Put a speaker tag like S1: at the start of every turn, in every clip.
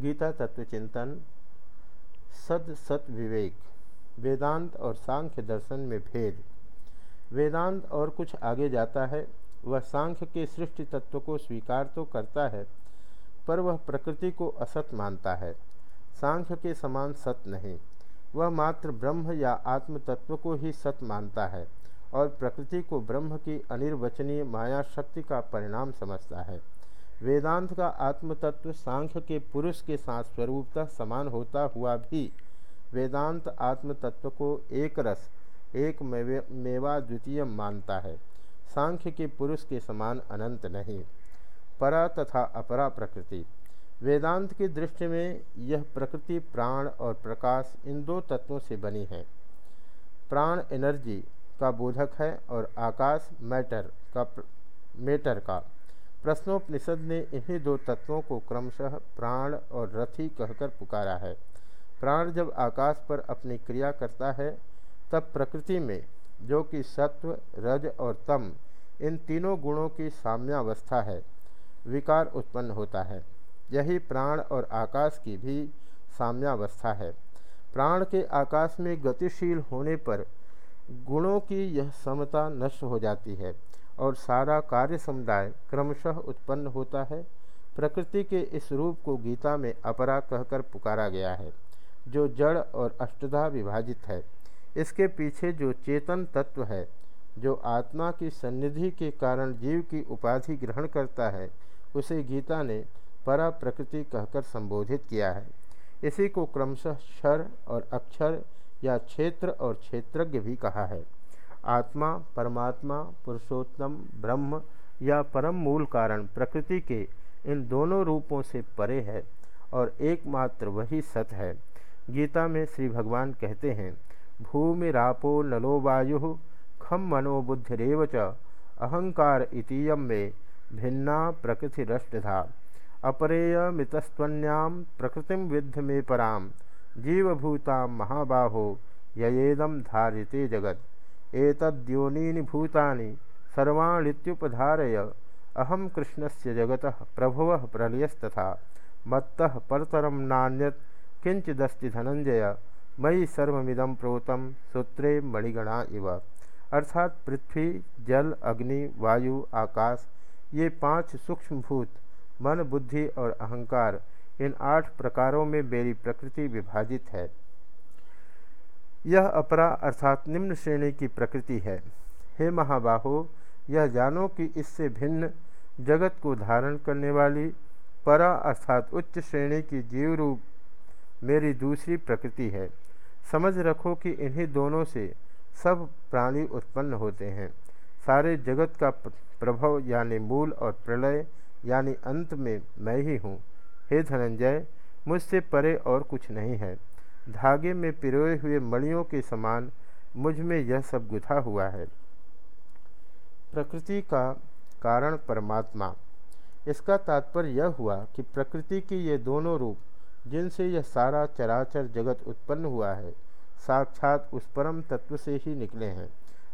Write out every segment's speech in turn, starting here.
S1: गीता तत्व चिंतन, सद सत विवेक, वेदांत और सांख्य दर्शन में भेद। वेदांत और कुछ आगे जाता है, वह सांख्य के सृष्टि तत्व को स्वीकार तो करता है, पर वह प्रकृति को असत मानता है। सांख्य के समान सत नहीं, वह मात्र ब्रह्म या आत्म तत्व को ही सत मानता है और प्रकृति को ब्रह्म की अनिर्वचनीय माया शक्ति का परिणाम समझता है। वेदांत का आत्मतत्व सांख्य के पुरुष के साथ स्वरूपतः समान होता हुआ भी वेदांत आत्मतत्व को एक रस, एक मेवे, मेवा द्वितीय मानता है। सांख्य के पुरुष के समान अनंत नहीं। परा तथा अपरा प्रकृति। वेदांत की दृष्टि में यह प्रकृति, प्राण और प्रकाश इन दो तत्वों से बनी है। प्राण एनर्जी का बोधक है और आकाश मैटर का, मेटर का। प्रश्नोपनिषद ने इन्हीं दो तत्वों को क्रमशः प्राण और रथी कहकर पुकारा है। प्राण जब आकाश पर अपनी क्रिया करता है, तब प्रकृति में, जो कि सत्व, रज और तम, इन तीनों गुणों की साम्यावस्था है, विकार उत्पन्न होता है। यही प्राण और आकाश की भी साम्यावस्था है। प्राण के आकाश में गतिशील होने पर गुणों की यह समता नष्ट हो जाती है और सारा कार्य समुदाय क्रमशः उत्पन्न होता है। प्रकृति के इस रूप को गीता में अपरा कहकर पुकारा गया है, जो जड़ और अष्टधा विभाजित है। इसके पीछे जो चेतन तत्व है, जो आत्मा की सन्निधि के कारण जीव की उपाधि ग्रहण करता है, उसे गीता ने परा प्रकृति कहकर संबोधित किया है। इसी को क्रमशः क्षर और अक्षर या क्षेत्र और क्षेत्रज्ञ भी कहा है। आत्मा, परमात्मा, पुरुषोत्तम, ब्रह्म या परम मूल कारण प्रकृति के इन दोनों रूपों से परे है और एकमात्र वही सत है। गीता में श्री भगवान कहते हैं, भूमि रापो नलो वायु खम मनोबुद्धिरेव च, अहंकार इतीयम में भिन्ना प्रकृतिरष्टधा अपरेयमितस्त्वन्याम प्रकृति विद्ध में पराम जीवभूता महाबाहो येदम धारिते जगत। एतद्योनी भूतानि सर्वाणीत्युपधारय। अहम कृष्णस्य जगत प्रभव प्रलयस्तथा मत्त परतरम नान्यत किंचिदस्ति धनंजय मयि सर्वमिदम प्रोतम सूत्रे मणिगणा इव। अर्थात पृथ्वी, जल, अग्नि, वायु, आकाश, ये पाँच सूक्ष्मभूत, मन, बुद्धि और अहंकार इन आठ प्रकारों में मेरी प्रकृति विभाजित है। यह अपरा अर्थात निम्न श्रेणी की प्रकृति है। हे महाबाहो, यह जानो कि इससे भिन्न जगत को धारण करने वाली परा अर्थात उच्च श्रेणी की जीव रूप मेरी दूसरी प्रकृति है। समझ रखो कि इन्हीं दोनों से सब प्राणी उत्पन्न होते हैं। सारे जगत का प्रभव यानी मूल और प्रलय यानी अंत में मैं ही हूँ। हे धनंजय, मुझसे परे और कुछ नहीं है। धागे में पिरोए हुए मणियों के समान मुझमें यह सब गुथा हुआ है। प्रकृति का कारण परमात्मा। इसका तात्पर्य यह हुआ कि प्रकृति की ये दोनों रूप, जिनसे यह सारा चराचर जगत उत्पन्न हुआ है, साक्षात उस परम तत्व से ही निकले हैं।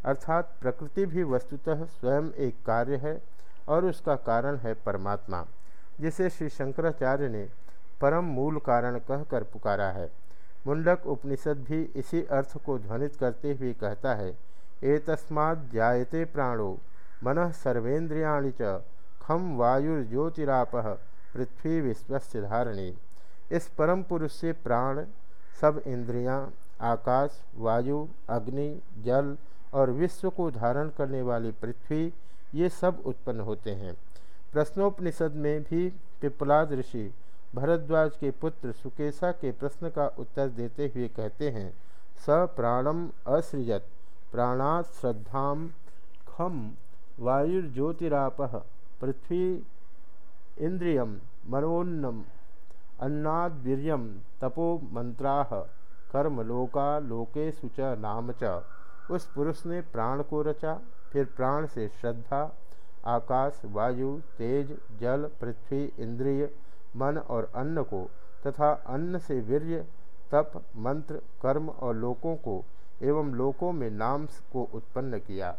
S1: अर्थात प्रकृति भी वस्तुतः स्वयं एक कार्य है और उसका कारण है परमात्मा। जिसे श्री शंकराचार्य ने परम मूल कारण कहकर पुकारा है। मुंडक उपनिषद भी इसी अर्थ को ध्वनित करते हुए कहता है ए जायते प्राणो मन सर्वेन्द्रियाणि च खम वायुर्ज्योतिराप पृथ्वी विश्वस्य धारणी। इस परम पुरुष से प्राण सब इंद्रियाँ, आकाश वायु अग्नि जल और विश्व को धारण करने वाली पृथ्वी ये सब उत्पन्न होते हैं। प्रश्नोपनिषद में भी पिपलाद ऋषि भरद्वाज के पुत्र सुकेशा के प्रश्न का उत्तर देते हुए कहते हैं, स प्राणम असृजत, प्राणात श्रद्धा खम वायुर्ज्योतिराप, पृथ्वी इंद्रियम मनोन्नम अन्नाद्वीर्यम तपो मंत्रा कर्म लोका लोकेशु च नाम च। उस पुरुष ने प्राण को रचा, फिर प्राण से श्रद्धा आकाश, वायु, तेज, जल, पृथ्वी, इंद्रिय, मन और अन्न को तथा अन्न से वीर्य, तप, मंत्र, कर्म और लोकों को एवं लोकों में नाम को उत्पन्न किया।